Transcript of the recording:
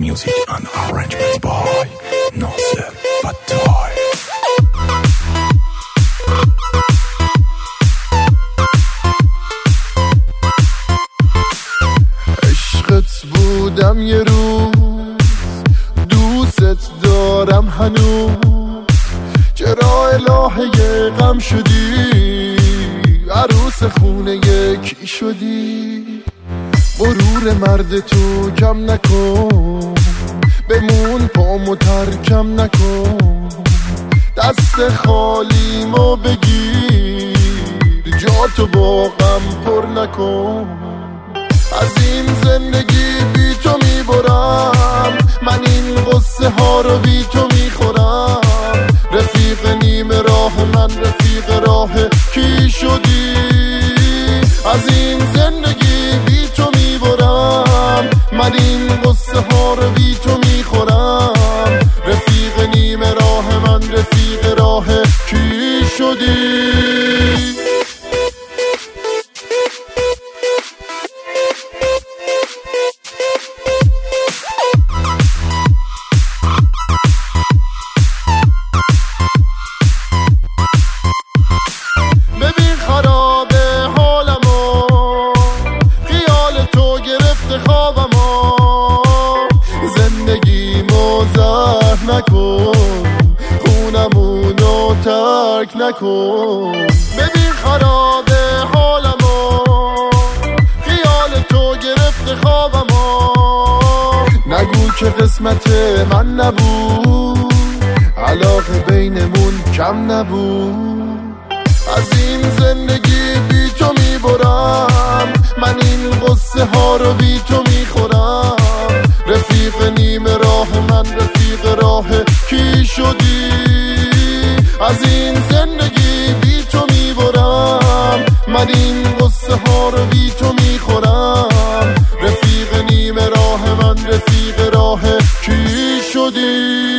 Music and arrangement by ناصر فتای عشقت بودم یه روز دوست دارم هنوز. چرا الهه غم شدی؟ عروس خونه یکی شدی؟ غرور مرد تو کم نکن. پامو ترکم نکن. دست خالیمو بگیر. جاتو با غم پر نکن. از این زندگی بی تو می‌برم. من این قصه ها رو بی تو می‌خورم. رفیق نیم راه من رفیق راه کی شدی؟ از این زندگی بی تو می‌برم. من این نکن. خونمونو ترک نکن. ببین خرابه حالمو. خیال تو گرفته خوابمو. نگو که قسمت من نبود. علاقه بینمون کم نبود. از این زندگی بی تو می‌برم. من این قصه ها رو بی تو می‌خورم. رفیق نیم راه من رفیق راه کی شدی؟ از این زندگی بی تو می‌برم. من این قصه ها رو بی تو می‌خورم. رفیق نیمه راه من رفیق راه کی شدی؟